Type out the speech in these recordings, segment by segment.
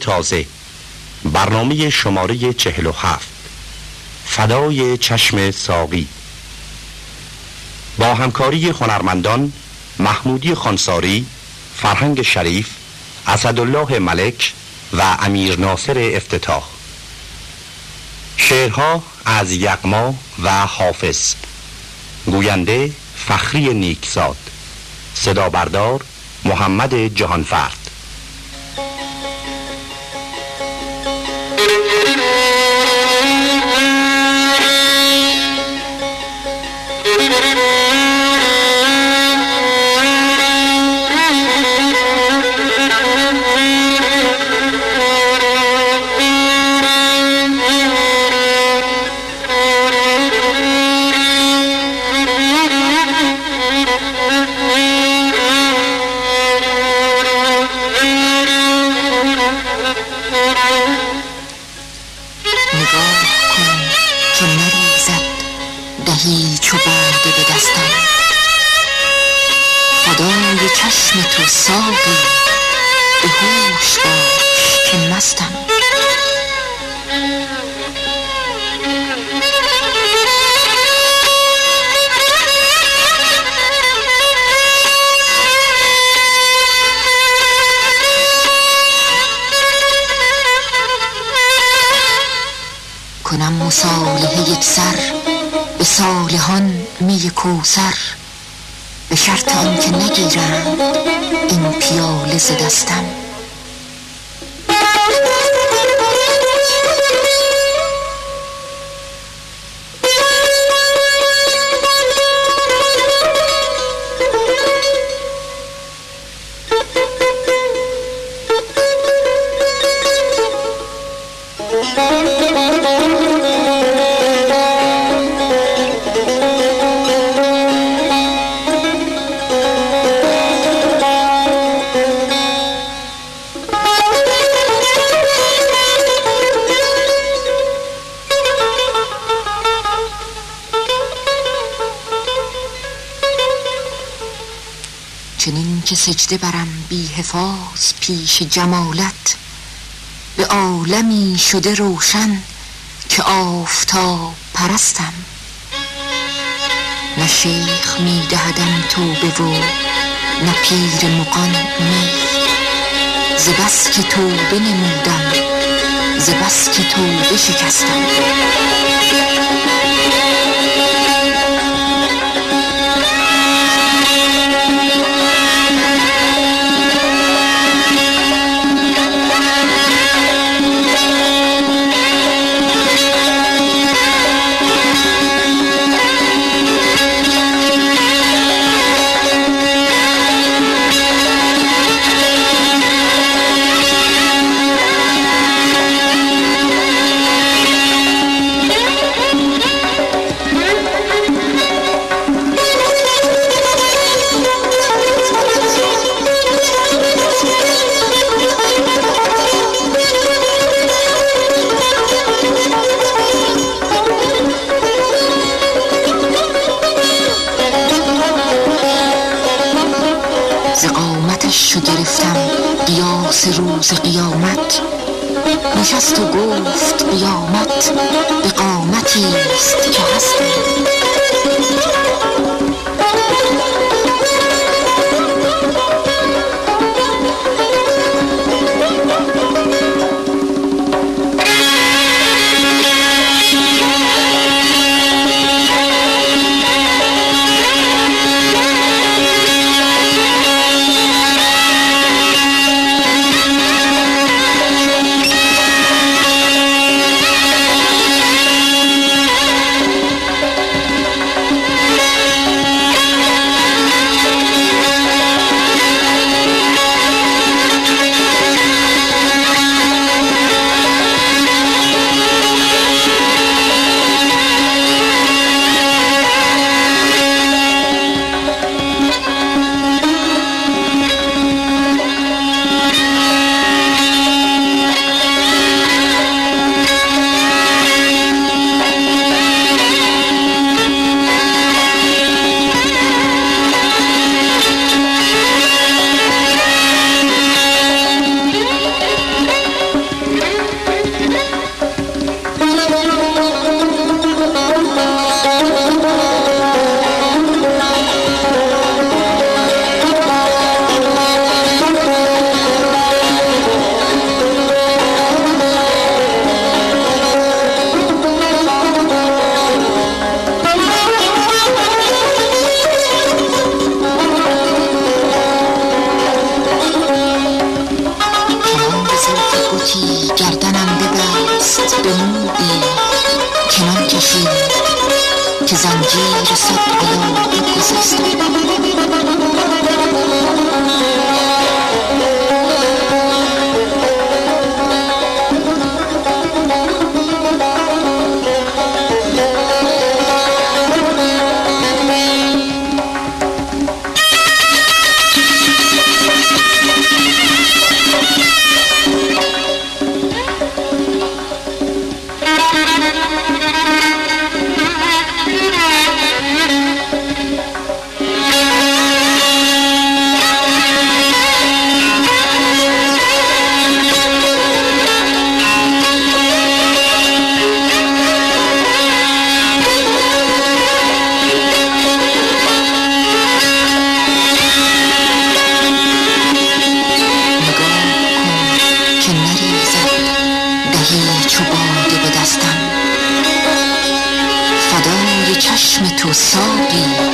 تازه. برنامه شماره چهل و هفت. فدای چشم ساقی. با همکاری هنرمندان محمودی خانساری فرهنگ شریف اسدالله ملک و امیر ناصر افتتاح. شعرها از یقما و حافظ. گوینده فخری نیکزاد. صدا بردار محمد جهانفرد. کوسر به شرط آنکه نگیرند این پیاله ز دستم. سجده برم بی حفاظ پیش جمالت. به عالمی شده روشن که آفتاب پرستم. نه شیخ می دهدم توبه و نه پیر مقان می. ز بس که توبه نمودم ز که توبه شکستم. قیامت به چشم تو ساقی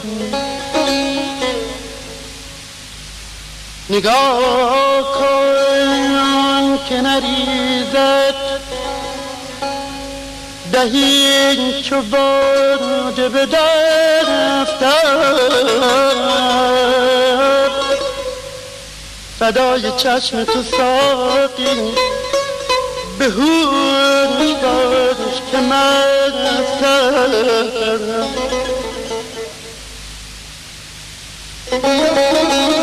کن نگاه کن که نریزد. دهی چو باده به دفتر فدای چشم تو ساقی. به هوش باش که مستم Thank you.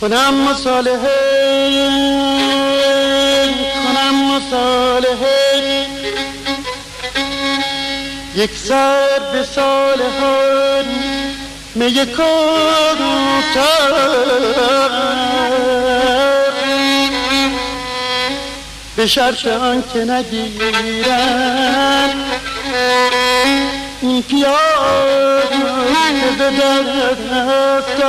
کنم مصالحه کنم مصالحه یک سر به صالحان می به شرط آن که نگیرن این پیاد به دست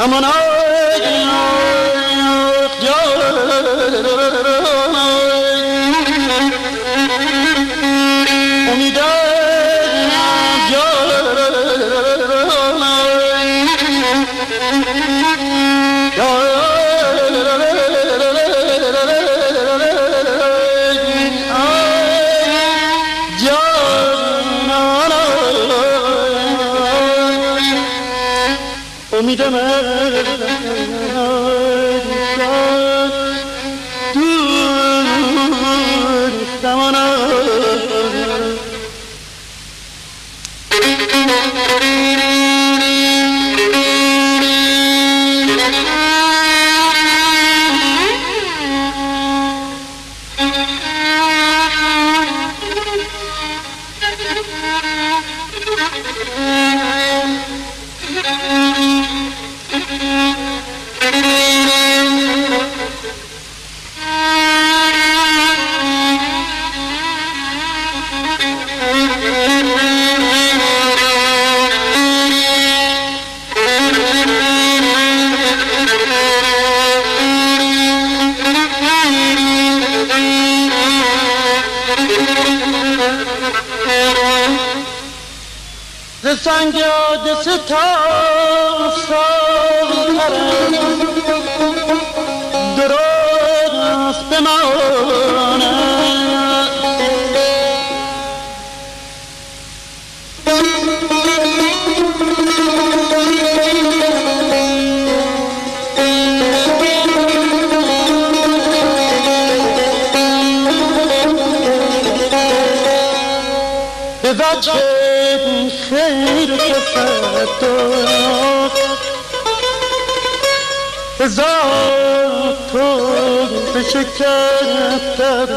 Aman ay yok yarın ay Umide yarın ay Yarın Umideme به شکر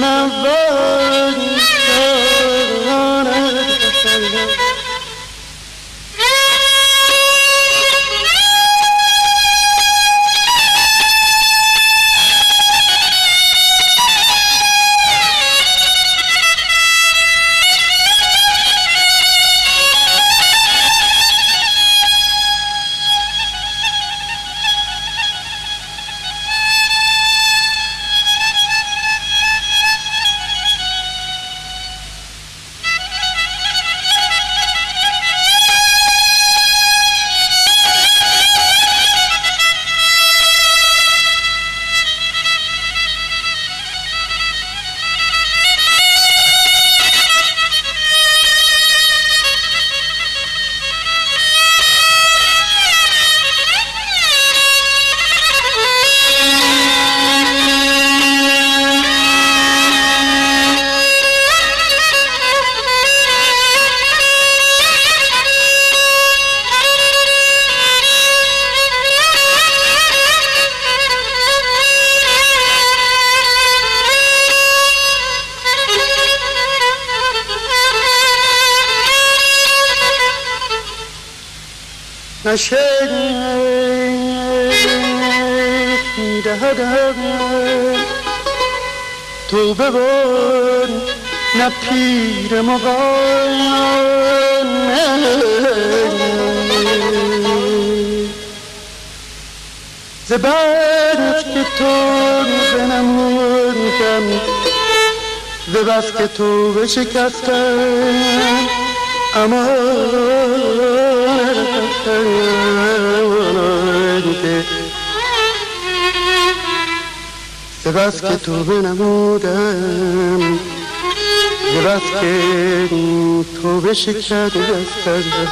در فریاد میدهدم تو ببر نه پیر مغان زبرد که تو بنمودم ز بس که تو بشکستم اما سپس که تو بنمودم سپس که تو بشکستم کمند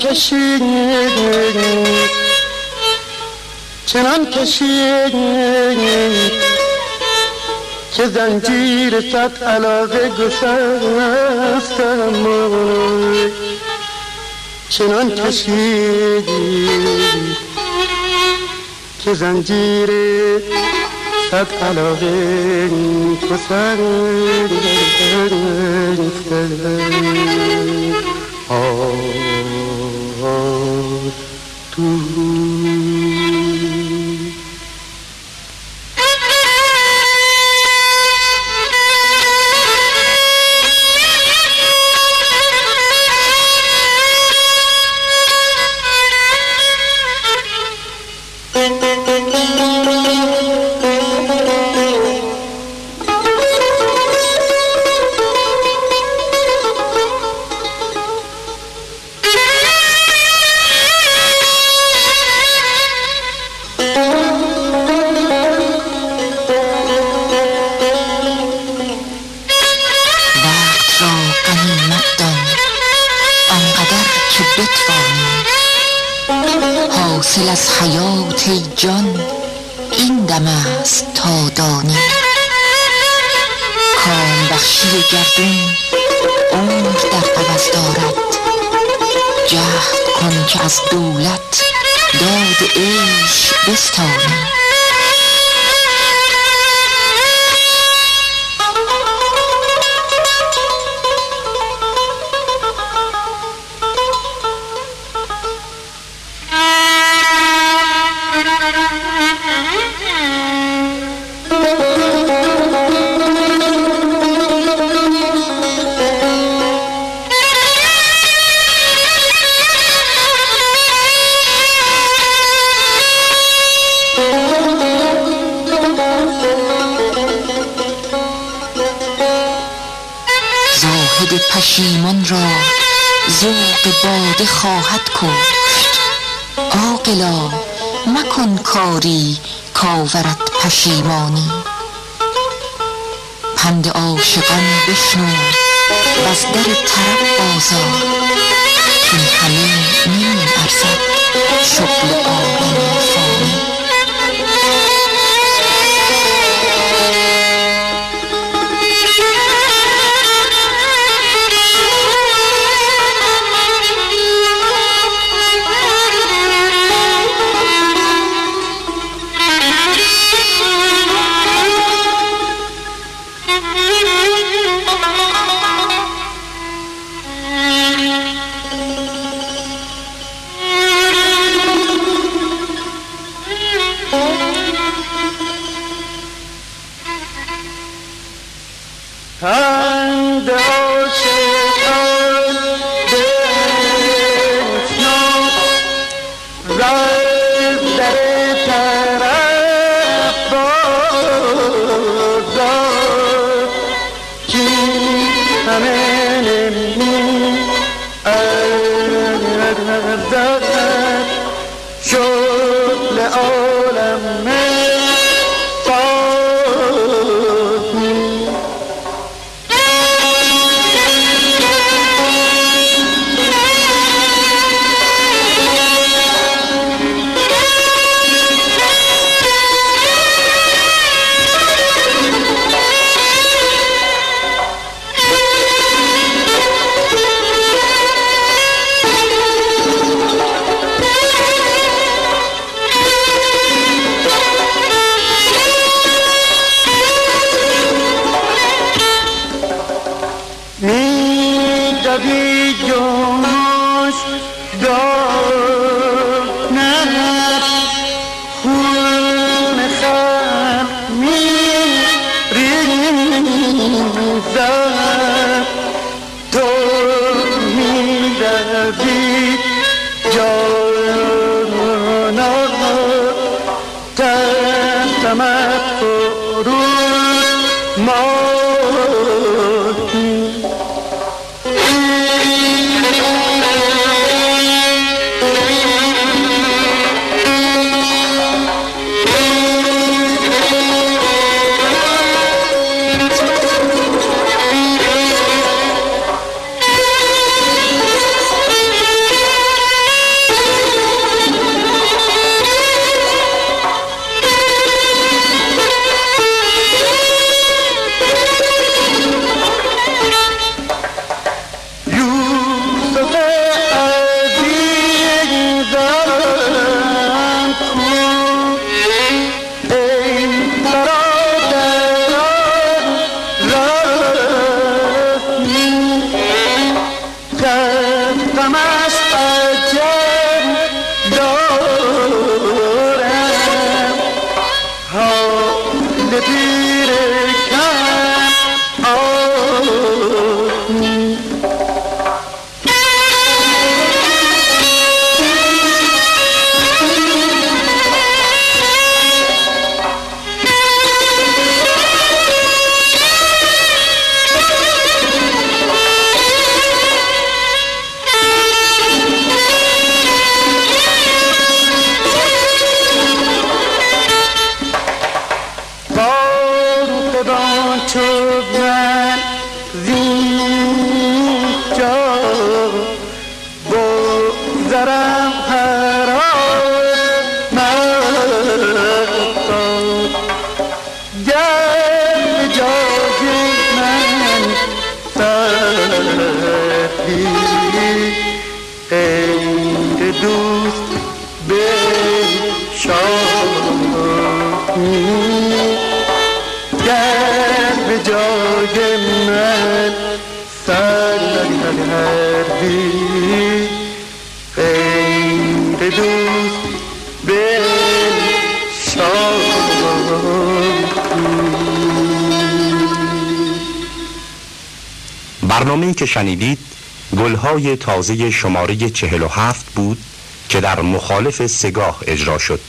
کشید چنان کشید که زنجیر صد علاقه گسستم چنان کشیدی. که زنجیر صد علاقه گسستم know the age this time. ذوق باده خواهد کشت. عاقلا مکن کاری کاورت پشیمانی. پند عاشقان بشنو و از در طرب بازار. چون همه نمی ارزد شغل عالم قید دوست به شاهی گر به من سر نهردی قید دوست به شاهی برنامه که شنیدید گلهای تازه شماره چهل و هفت بود که در مخالف سگاه اجرا شد.